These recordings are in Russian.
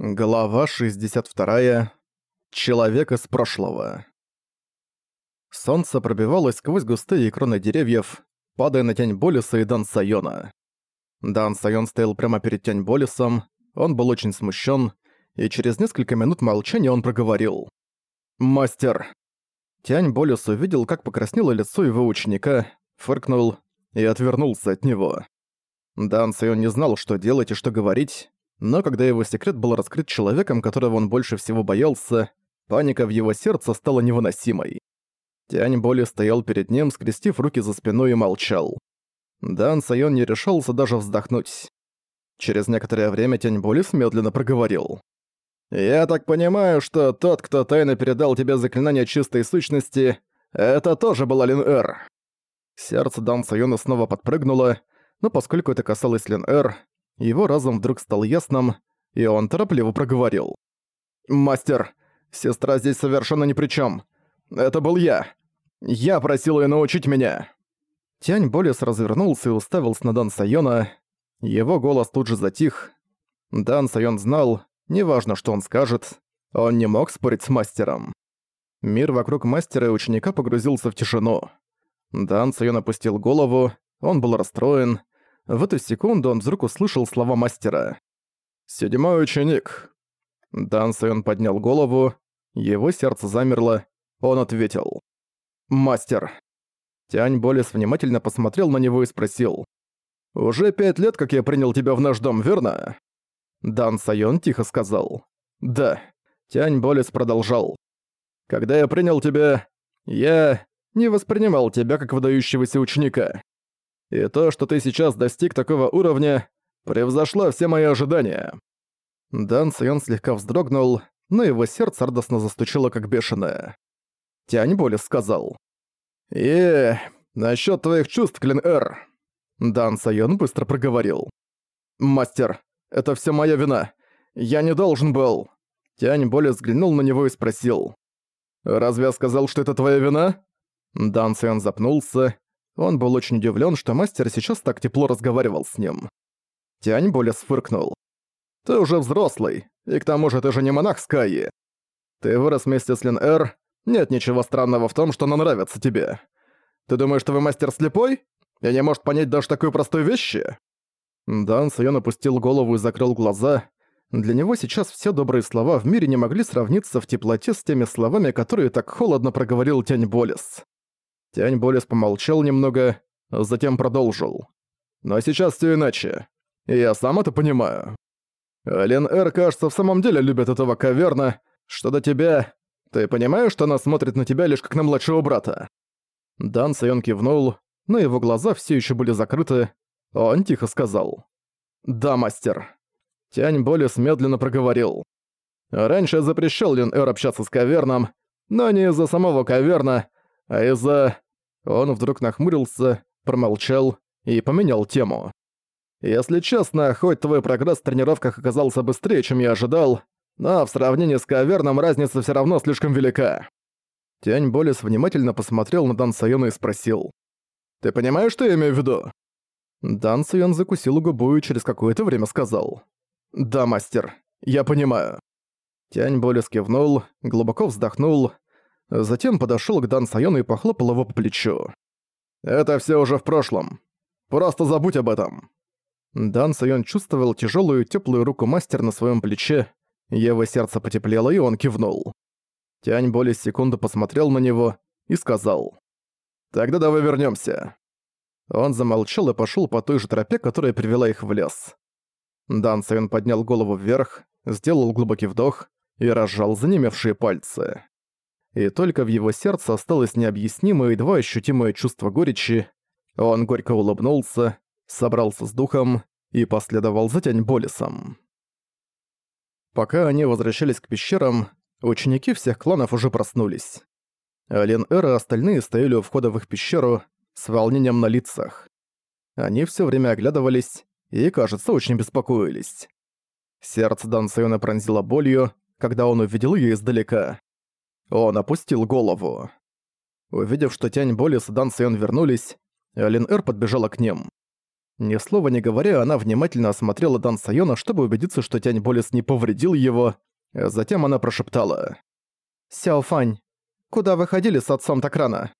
Глава 62. Человек из прошлого. Солнце пробивалось сквозь густые кроны деревьев, падая на тень Болиса и Дан Сайона. Дан Сайон стоял прямо перед тень Болисом, он был очень смущен, и через несколько минут молчания он проговорил. «Мастер!» Тянь Болис увидел, как покраснело лицо его ученика, фыркнул и отвернулся от него. Дан Сайон не знал, что делать и что говорить, но когда его секрет был раскрыт человеком, которого он больше всего боялся, паника в его сердце стала невыносимой. Тянь Боли стоял перед ним, скрестив руки за спиной и молчал. Дан Сайон не решался даже вздохнуть. Через некоторое время Тянь Болис медленно проговорил. «Я так понимаю, что тот, кто тайно передал тебе заклинание чистой сущности, это тоже был Лин Эр». Сердце Дан Сайона снова подпрыгнуло, но поскольку это касалось Лин Эр, его разум вдруг стал ясным, и он торопливо проговорил. «Мастер, сестра здесь совершенно ни при чем. Это был я. Я просил ее научить меня». Тянь Болес развернулся и уставился на Дан Сайона. Его голос тут же затих. Дан Сайон знал, неважно, что он скажет, он не мог спорить с мастером. Мир вокруг мастера и ученика погрузился в тишину. Дан Сайон опустил голову, он был расстроен, в эту секунду он вдруг услышал слова мастера. «Седьмой ученик». Дан Сайон поднял голову, его сердце замерло, он ответил. «Мастер». Тянь Болес внимательно посмотрел на него и спросил. «Уже пять лет, как я принял тебя в наш дом, верно?» Дан Сайон тихо сказал. «Да». Тянь Болес продолжал. «Когда я принял тебя, я не воспринимал тебя как выдающегося ученика. И то, что ты сейчас достиг такого уровня, превзошло все мои ожидания». Дан Сайон слегка вздрогнул, но его сердце радостно застучало как бешеное. Тянь Болес сказал. «И насчет твоих чувств, Клин-Эр». Дан Сайон быстро проговорил. «Мастер, это все моя вина. Я не должен был». Тянь Болес взглянул на него и спросил. «Разве я сказал, что это твоя вина?» Дан Сайон запнулся, он был очень удивлен, что мастер сейчас так тепло разговаривал с ним. Тянь более сфыркнул. «Ты уже взрослый, и к тому же ты же не монах Скайи. Ты вырос вместе с Лин Эр, нет ничего странного в том, что она нравится тебе. Ты думаешь, что вы мастер слепой? И не может понять даже такой простой вещи?» Дан Сайон опустил голову и закрыл глаза. Для него сейчас все добрые слова в мире не могли сравниться в теплоте с теми словами, которые так холодно проговорил Тянь Болес. Тянь Болес помолчал немного, затем продолжил. «Но сейчас все иначе. И я сам это понимаю. Лен Эр, кажется, в самом деле любит этого каверна. Что до тебя... Ты понимаешь, что она смотрит на тебя лишь как на младшего брата?» Дан Сайон кивнул, но его глаза все еще были закрыты. Он тихо сказал. «Да, мастер». Тянь Болес медленно проговорил. «Раньше я запрещал Лин Эр общаться с каверном, но не из-за самого каверна, а из-за... Он вдруг нахмурился, промолчал и поменял тему. Если честно, хоть твой прогресс в тренировках оказался быстрее, чем я ожидал, но в сравнении с Каверном разница все равно слишком велика. Тянь Болес внимательно посмотрел на Дан Сайона и спросил. «Ты понимаешь, что я имею в виду?» Дан Сайон закусил губу и через какое-то время сказал. «Да, мастер, я понимаю». Тянь Болес кивнул, глубоко вздохнул, Затем подошёл к Дан Сайону и похлопал его по плечу. «Это всё уже в прошлом. Просто забудь об этом». Дан Сайон чувствовал тяжёлую тёплую руку мастера на своём плече, его сердце потеплело, и он кивнул. Тянь более секунды посмотрел на него и сказал. «Тогда давай вернёмся». Он замолчал и пошёл по той же тропе, которая привела их в лес. Дан Сайон поднял голову вверх, сделал глубокий вдох и разжал занемевшие пальцы и только в его сердце осталось необъяснимое едва ощутимое чувство горечи. Он горько улыбнулся, собрался с духом и последовал за тень Болесом. Пока они возвращались к пещерам, ученики всех кланов уже проснулись. Ален Эр и остальные стояли у входа в их пещеру с волнением на лицах. Они все время оглядывались и, кажется, очень беспокоились. Сердце Дан Сайона пронзило болью, когда он увидел ее издалека. Он опустил голову. Увидев, что Тянь Болис и Дан Сайон вернулись, Лин Эр подбежала к ним. Ни слова не говоря, она внимательно осмотрела Дан Сайона, чтобы убедиться, что Тянь Болес не повредил его. Затем она прошептала. «Сяо Фань, куда вы ходили с отцом так рано?»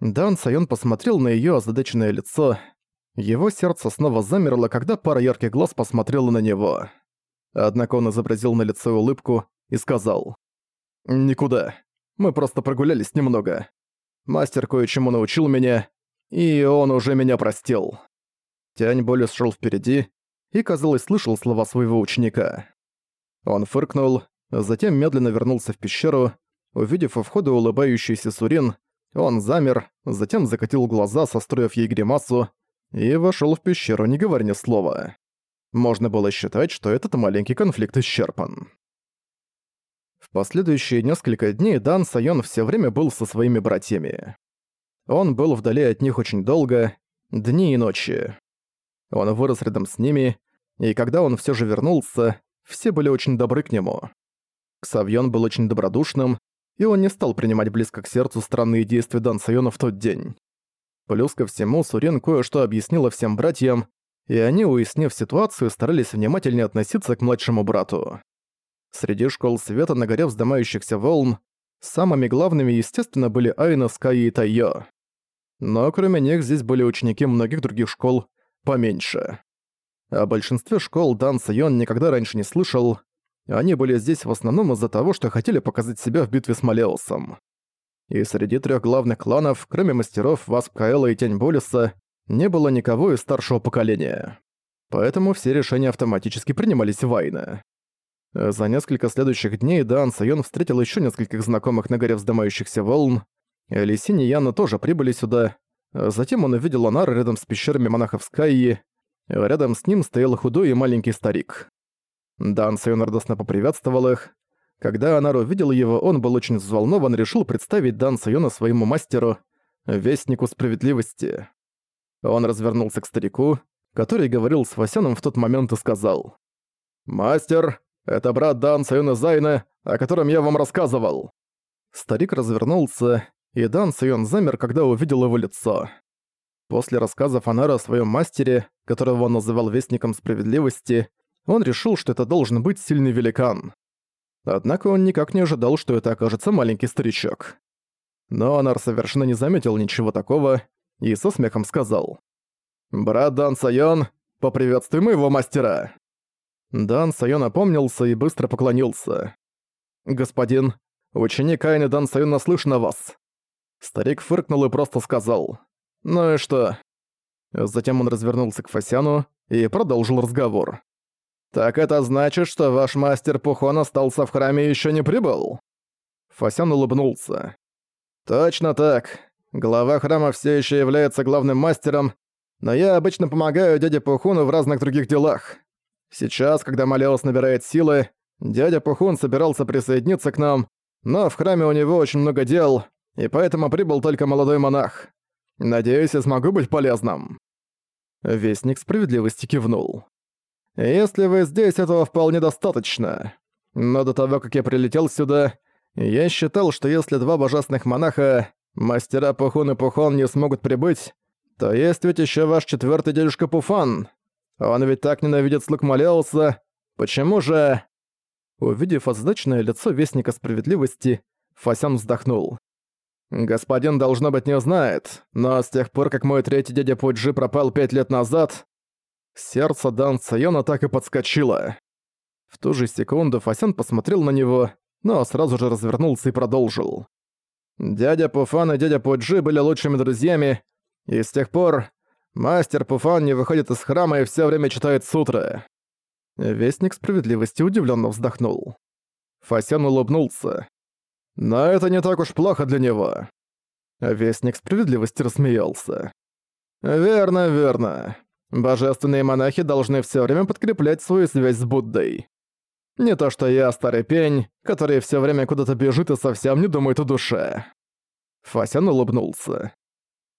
Дан Сайон посмотрел на её озадаченное лицо. Его сердце снова замерло, когда пара ярких глаз посмотрела на него. Однако он изобразил на лице улыбку и сказал. «Никуда. Мы просто прогулялись немного. Мастер кое-чему научил меня, и он уже меня простил». Тянь Болес шел впереди и, казалось, слышал слова своего ученика. Он фыркнул, затем медленно вернулся в пещеру. Увидев у входа улыбающийся Сурин, он замер, затем закатил глаза, состроив ей гримасу, и вошел в пещеру, не говоря ни слова. Можно было считать, что этот маленький конфликт исчерпан. В последующие несколько дней Дан Сайон все время был со своими братьями. Он был вдали от них очень долго, дни и ночи. Он вырос рядом с ними, и когда он все же вернулся, все были очень добры к нему. Ксавьон был очень добродушным, и он не стал принимать близко к сердцу странные действия Дан Сайона в тот день. Плюс ко всему, Сурен кое-что объяснила всем братьям, и они, уяснив ситуацию, старались внимательнее относиться к младшему брату. Среди школ света на горе вздымающихся волн самыми главными, естественно, были Айна, Скай и Тайо. Но кроме них здесь были ученики многих других школ поменьше. О большинстве школ Дан Сайон никогда раньше не слышал, они были здесь в основном из-за того, что хотели показать себя в битве с Малеусом. И среди трех главных кланов, кроме мастеров Васп Каэла и Тень Болиса, не было никого из старшего поколения. Поэтому все решения автоматически принимались Вайна. За несколько следующих дней Дан Сайон встретил еще нескольких знакомых на горе вздымающихся волн. Лисинь и Яна тоже прибыли сюда. Затем он увидел Анар рядом с пещерами монахов Скайи. Рядом с ним стоял худой и маленький старик. Дан Сайон радостно поприветствовал их. Когда Анар увидел его, он был очень взволнован решил представить Дан Сайона своему мастеру, Вестнику Справедливости. Он развернулся к старику, который говорил с Васяном в тот момент и сказал. «Мастер, это брат Дан Сайона Зайна, о котором я вам рассказывал». Старик развернулся, и Дан Сайон замер, когда увидел его лицо. После рассказа Фанара о своем мастере, которого он называл Вестником Справедливости, он решил, что это должен быть сильный великан. Однако он никак не ожидал, что это окажется маленький старичок. Но Анар совершенно не заметил ничего такого и со смехом сказал. «Брат Дан Сайон, поприветствуй моего мастера!» Дан Сайон опомнился и быстро поклонился. «Господин, ученик Айны Дан Сайон наслышан о вас». Старик фыркнул и просто сказал. «Ну и что?» Затем он развернулся к Фасяну и продолжил разговор. «Так это значит, что ваш мастер Пухон остался в храме и ещё не прибыл?» Фасян улыбнулся. «Точно так. Глава храма все еще является главным мастером, но я обычно помогаю дяде Пухуну в разных других делах. Сейчас, когда Малеус набирает силы, дядя Пухун собирался присоединиться к нам, но в храме у него очень много дел, и поэтому прибыл только молодой монах. Надеюсь, я смогу быть полезным». Вестник справедливости кивнул. Если вы здесь, этого вполне достаточно. Но до того, как я прилетел сюда, я считал, что если два божественных монаха, мастера Пухун и Пухон, не смогут прибыть, то есть ведь еще ваш четвертый дедушка Пуфан. Он ведь так ненавидит слуг Малеуса. Почему же...» Увидев озадаченное лицо Вестника Справедливости, Фасян вздохнул. «Господин, должно быть, не знает, но с тех пор, как мой третий дядя Пуджи пропал пять лет назад, Сердце Дан Сайона так и подскочило. В ту же секунду Фасян посмотрел на него, но сразу же развернулся и продолжил. Дядя Пуфан и дядя Пуджи были лучшими друзьями, и с тех пор мастер Пуфан не выходит из храма и все время читает сутры. Вестник справедливости удивленно вздохнул. Фасян улыбнулся. Но это не так уж плохо для него. Вестник справедливости рассмеялся. «Верно, верно. Божественные монахи должны все время подкреплять свою связь с Буддой. Не то что я, старый пень, который все время куда-то бежит и совсем не думает о душе. Фасян улыбнулся.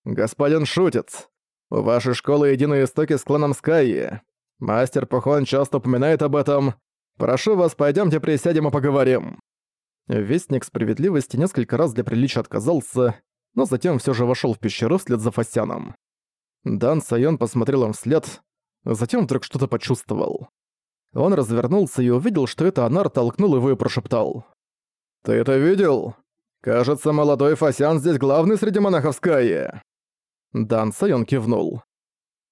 «Господин шутит. У вашей школы единые истоки с кланом Скайи. Мастер Пахон часто упоминает об этом. Прошу вас, пойдемте присядем и поговорим». Вестник справедливости несколько раз для приличия отказался, но затем все же вошел в пещеру вслед за Фасяном. Дан Сайон посмотрел им вслед, затем вдруг что-то почувствовал. Он развернулся и увидел, что это Анар толкнул его и прошептал. «Ты это видел? Кажется, молодой Фасян здесь главный среди монахов Скайи». Дан Сайон кивнул.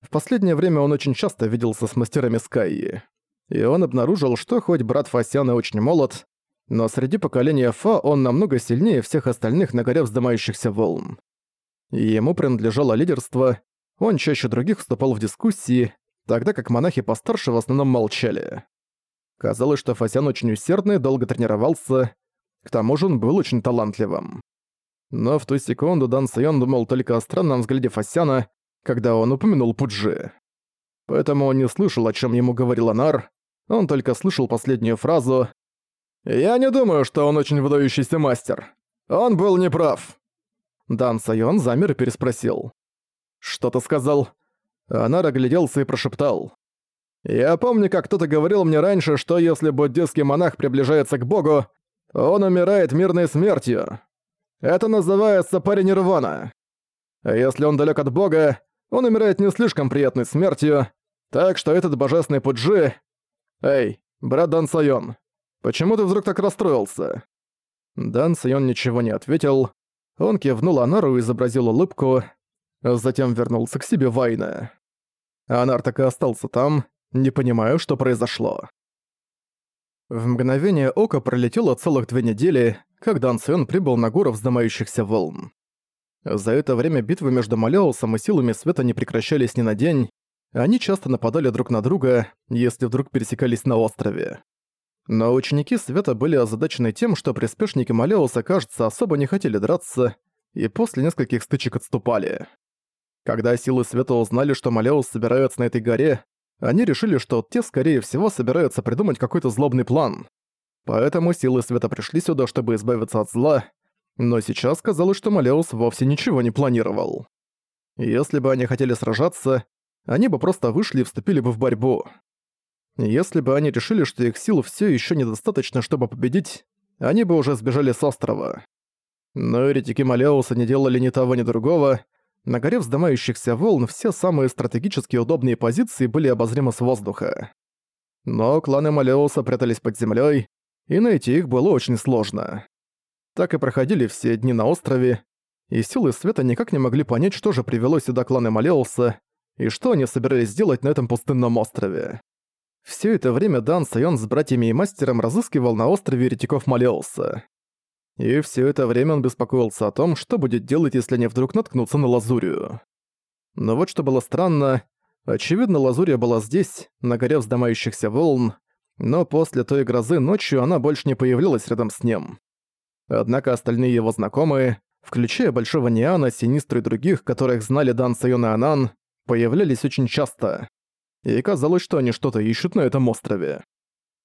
В последнее время он очень часто виделся с мастерами Скайи. И он обнаружил, что хоть брат Фасяна очень молод, но среди поколения Фа он намного сильнее всех остальных на горе вздымающихся волн. Ему принадлежало лидерство, он чаще других вступал в дискуссии, тогда как монахи постарше в основном молчали. Казалось, что Фасян очень усердный, долго тренировался, к тому же он был очень талантливым. Но в ту секунду Дан Сайон думал только о странном взгляде Фасяна, когда он упомянул Пуджи. Поэтому он не слышал, о чем ему говорил Анар, он только слышал последнюю фразу «Я не думаю, что он очень выдающийся мастер. Он был неправ». Дан Сайон замер и переспросил. «Что ты сказал?» Анар огляделся и прошептал. «Я помню, как кто-то говорил мне раньше, что если буддийский монах приближается к богу, он умирает мирной смертью. Это называется паренирвана. А если он далек от бога, он умирает не слишком приятной смертью, так что этот божественный Пуджи... Эй, брат Дан Сайон, почему ты вдруг так расстроился?» Дан Сайон ничего не ответил. Он кивнул Анару и изобразил улыбку, затем вернулся к себе Вайна. Анар так и остался там, не понимая, что произошло. В мгновение ока пролетело целых две недели, как Дан прибыл на гору вздымающихся волн. За это время битвы между Маляусом и силами света не прекращались ни на день, они часто нападали друг на друга, если вдруг пересекались на острове. Но ученики света были озадачены тем, что приспешники Маляуса, кажется, особо не хотели драться, и после нескольких стычек отступали. Когда силы света узнали, что Малеус собирается на этой горе, они решили, что те, скорее всего, собираются придумать какой-то злобный план. Поэтому силы света пришли сюда, чтобы избавиться от зла, но сейчас казалось, что Малеус вовсе ничего не планировал. Если бы они хотели сражаться, они бы просто вышли и вступили бы в борьбу. Если бы они решили, что их сил все еще недостаточно, чтобы победить, они бы уже сбежали с острова. Но еретики Малеуса не делали ни того, ни другого, на горе вздымающихся волн все самые стратегически удобные позиции были обозримы с воздуха. Но кланы Малеуса прятались под землей, и найти их было очень сложно. Так и проходили все дни на острове, и силы света никак не могли понять, что же привело сюда кланы Малеуса, и что они собирались делать на этом пустынном острове. Все это время Дан Сайон с братьями и мастером разыскивал на острове еретиков Малеуса. И все это время он беспокоился о том, что будет делать, если они вдруг наткнутся на Лазурию. Но вот что было странно, очевидно, Лазурия была здесь, на горе вздымающихся волн, но после той грозы ночью она больше не появлялась рядом с ним. Однако остальные его знакомые, включая Большого Ниана, Синистру и других, которых знали Дан Сайон и Анан, появлялись очень часто. И казалось, что они что-то ищут на этом острове.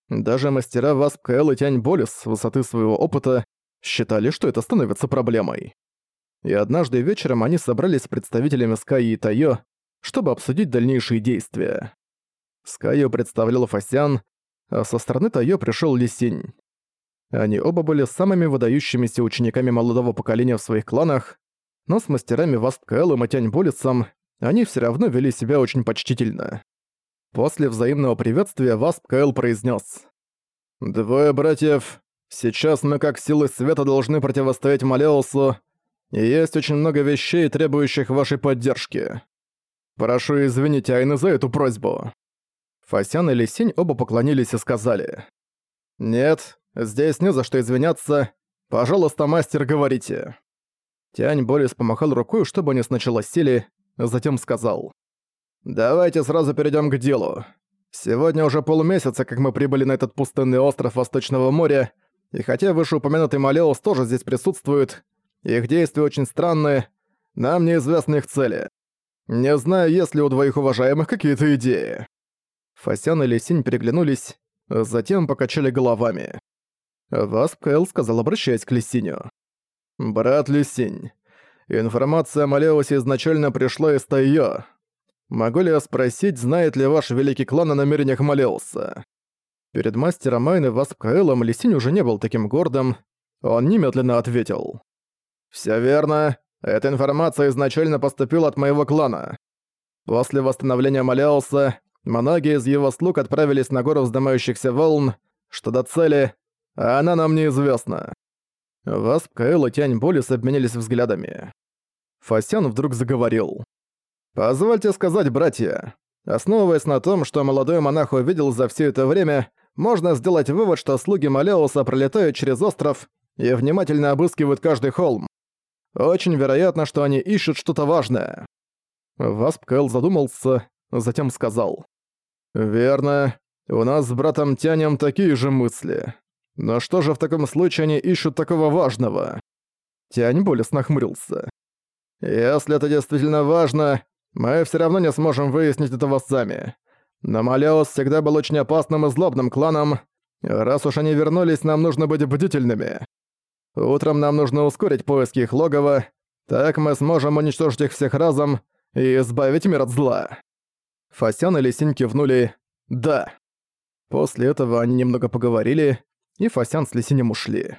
Даже мастера Васп Кэл и Тянь Болис с высоты своего опыта считали, что это становится проблемой. И однажды вечером они собрались с представителями Скайи и Тайо, чтобы обсудить дальнейшие действия. Скайо представлял Фасян, а со стороны Тайо пришел Лисинь. Они оба были самыми выдающимися учениками молодого поколения в своих кланах, но с мастерами Васт Кэл и Матянь Болицем они все равно вели себя очень почтительно. После взаимного приветствия Васп Кэл произнес: «Двое братьев Сейчас мы как силы света должны противостоять Малеусу, и есть очень много вещей, требующих вашей поддержки. Прошу извинить Айны за эту просьбу». Фасян и Лисинь оба поклонились и сказали. «Нет, здесь не за что извиняться. Пожалуйста, мастер, говорите». Тянь Борис помахал рукой, чтобы они сначала сели, затем сказал. «Давайте сразу перейдем к делу. Сегодня уже полмесяца, как мы прибыли на этот пустынный остров Восточного моря, и хотя вышеупомянутый Малеус тоже здесь присутствует, их действия очень странные, нам неизвестны их цели. Не знаю, есть ли у двоих уважаемых какие-то идеи». Фасян и Лисинь переглянулись, затем покачали головами. Васп Кэл сказал, обращаясь к Лисиню. «Брат Лисинь, информация о Малеусе изначально пришла из Тайо. Могу ли я спросить, знает ли ваш великий клан о намерениях Малеуса?» Перед мастером Айны Васп Каэлом Лисинь уже не был таким гордым. Он немедленно ответил. «Всё верно. Эта информация изначально поступила от моего клана. После восстановления Маляуса, многие из его слуг отправились на гору вздымающихся волн, что до цели, а она нам неизвестна. Васп, Каэл и Тянь Болис обменялись взглядами. Фасян вдруг заговорил. «Позвольте сказать, братья, основываясь на том, что молодой монах увидел за все это время, можно сделать вывод, что слуги Малеуса пролетают через остров и внимательно обыскивают каждый холм. Очень вероятно, что они ищут что-то важное». Васп Кэл задумался, затем сказал. «Верно. У нас с братом Тянем такие же мысли. Но что же в таком случае они ищут такого важного?» Тянь болезненно нахмурился. «Если это действительно важно, мы все равно не сможем выяснить этого сами. Но Малеус всегда был очень опасным и злобным кланом. Раз уж они вернулись, нам нужно быть бдительными. Утром нам нужно ускорить поиски их логова, так мы сможем уничтожить их всех разом и избавить мир от зла». Фасян и Лисинь кивнули «да». После этого они немного поговорили, и Фасян с Лисинем ушли.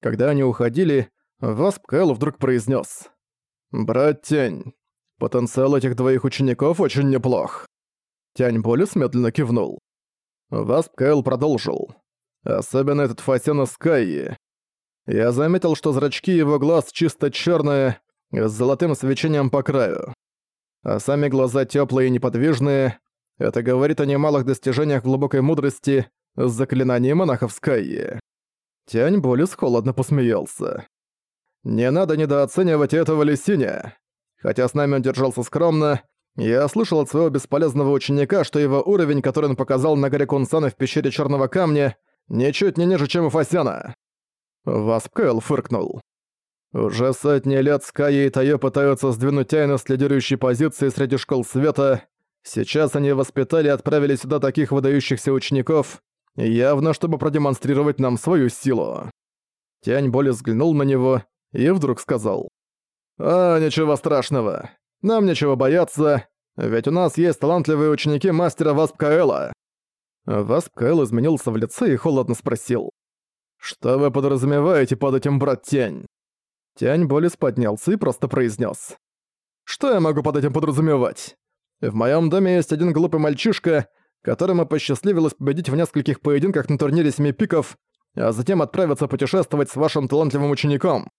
Когда они уходили, Васп Кэл вдруг произнес: «Брат Тянь, потенциал этих двоих учеников очень неплох». Тянь Болис медленно кивнул. Васп Кэл продолжил. «Особенно этот Фасян из Кайи. Я заметил, что зрачки его глаз чисто черные, с золотым свечением по краю. А сами глаза теплые и неподвижные. Это говорит о немалых достижениях глубокой мудрости с заклинанием монахов Скайи. Тянь Болис холодно посмеялся. «Не надо недооценивать этого лисиня. Хотя с нами он держался скромно, я слышал от своего бесполезного ученика, что его уровень, который он показал на горе Кунсана в пещере Черного Камня, ничуть не ниже, чем у Фасяна. Васп Кэл фыркнул. Уже сотни лет Скайя и Тайо пытаются сдвинуть Тайна с лидирующей позиции среди школ света. Сейчас они воспитали и отправили сюда таких выдающихся учеников, явно чтобы продемонстрировать нам свою силу. Тянь более взглянул на него и вдруг сказал. «А, ничего страшного. Нам нечего бояться, ведь у нас есть талантливые ученики мастера Васп Каэла». Васп Каэл изменился в лице и холодно спросил. «Что вы подразумеваете под этим, брат Тянь?» Тянь Болис поднялся и просто произнес: «Что я могу под этим подразумевать? В моем доме есть один глупый мальчишка, которому посчастливилось победить в нескольких поединках на турнире Семи Пиков, а затем отправиться путешествовать с вашим талантливым учеником.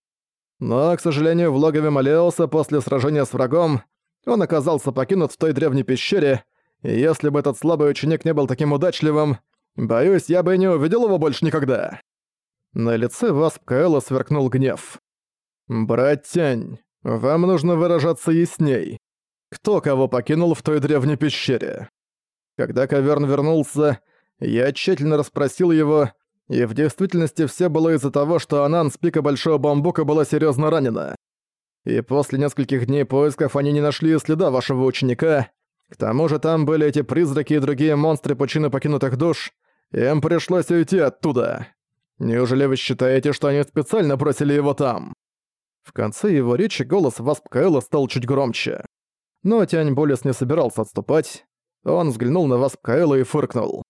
Но, к сожалению, в логове Малеуса после сражения с врагом он оказался покинут в той древней пещере, и если бы этот слабый ученик не был таким удачливым, боюсь, я бы и не увидел его больше никогда». На лице Васп Каэла сверкнул гнев. «Братянь, вам нужно выражаться ясней. Кто кого покинул в той древней пещере?» Когда Каверн вернулся, я тщательно расспросил его, и в действительности все было из-за того, что Анан с пика Большого Бамбука была серьезно ранена. И после нескольких дней поисков они не нашли следа вашего ученика. К тому же там были эти призраки и другие монстры пучины покинутых душ, им пришлось уйти оттуда. Неужели вы считаете, что они специально бросили его там?» В конце его речи голос Васп Каэла стал чуть громче. Но Тянь Болес не собирался отступать. Он взглянул на вас Каэла и фыркнул.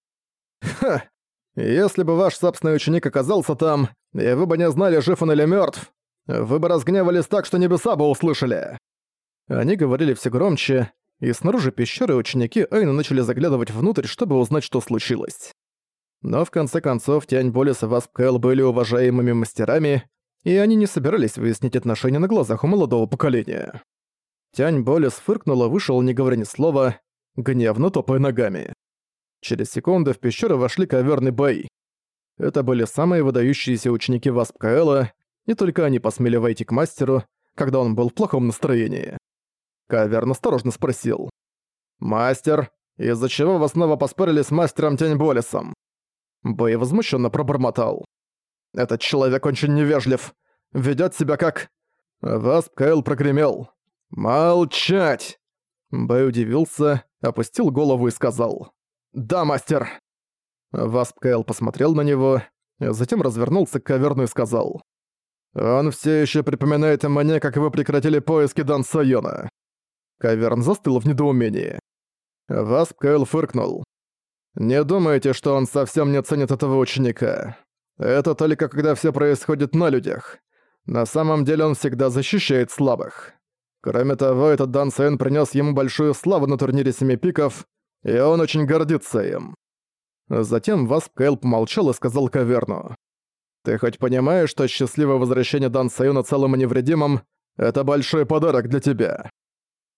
«Ха! Если бы ваш собственный ученик оказался там, и вы бы не знали, жив он или мертв, вы бы разгневались так, что небеса бы услышали!» Они говорили все громче, и снаружи пещеры ученики Айна начали заглядывать внутрь, чтобы узнать, что случилось. Но в конце концов Тянь Болес и Васп Кэл были уважаемыми мастерами, и они не собирались выяснить отношения на глазах у молодого поколения. Тянь Болес фыркнула, вышел, не говоря ни слова, гневно топая ногами. Через секунду в пещеру вошли коверный бой. Это были самые выдающиеся ученики Васп Каэла, и только они посмели войти к мастеру, когда он был в плохом настроении. Каверн осторожно спросил. «Мастер, из-за чего вы снова поспорили с мастером Тень Болесом?» Бэй возмущенно пробормотал. «Этот человек очень невежлив. Ведет себя как...» Васп Каэл прогремел. «Молчать!» Бэй удивился, опустил голову и сказал «Да, мастер!» Васп Кайл посмотрел на него, затем развернулся к каверну и сказал «Он все еще припоминает мне, как вы прекратили поиски Дан Сайона». Каверн застыл в недоумении. Васп Кайл фыркнул. «Не думайте, что он совсем не ценит этого ученика. Это только когда все происходит на людях. На самом деле он всегда защищает слабых. Кроме того, этот Дан Сайон принес ему большую славу на турнире Семи Пиков, и он очень гордится им. Затем Васп Кайл помолчал и сказал Каверну. «Ты хоть понимаешь, что счастливое возвращение Дан Сайона целым и невредимым — это большой подарок для тебя?»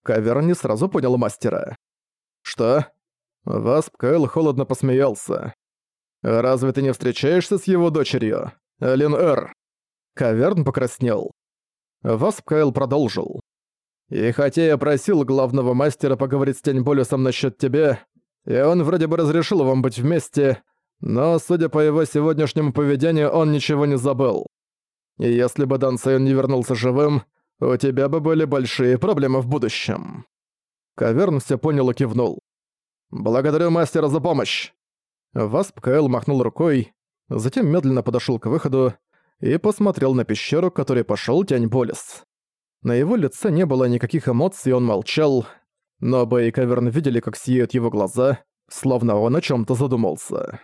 Каверн не сразу понял мастера. «Что?» Васп Кайл холодно посмеялся. «Разве ты не встречаешься с его дочерью, Лин Эр?» Каверн покраснел. Васп Кайл продолжил. «И хотя я просил главного мастера поговорить с Тяньболюсом насчет тебя, и он вроде бы разрешил вам быть вместе, но, судя по его сегодняшнему поведению, он ничего не забыл. И если бы Дан Сайон не вернулся живым, у тебя бы были большие проблемы в будущем». Каверн все понял и кивнул. «Благодарю мастера за помощь!» Васп Каэл махнул рукой, затем медленно подошел к выходу и посмотрел на пещеру, к которой пошёл Тянь Болес. На его лице не было никаких эмоций, он молчал, но Бэй и Каверн видели, как сияют его глаза, словно он о чём-то задумался.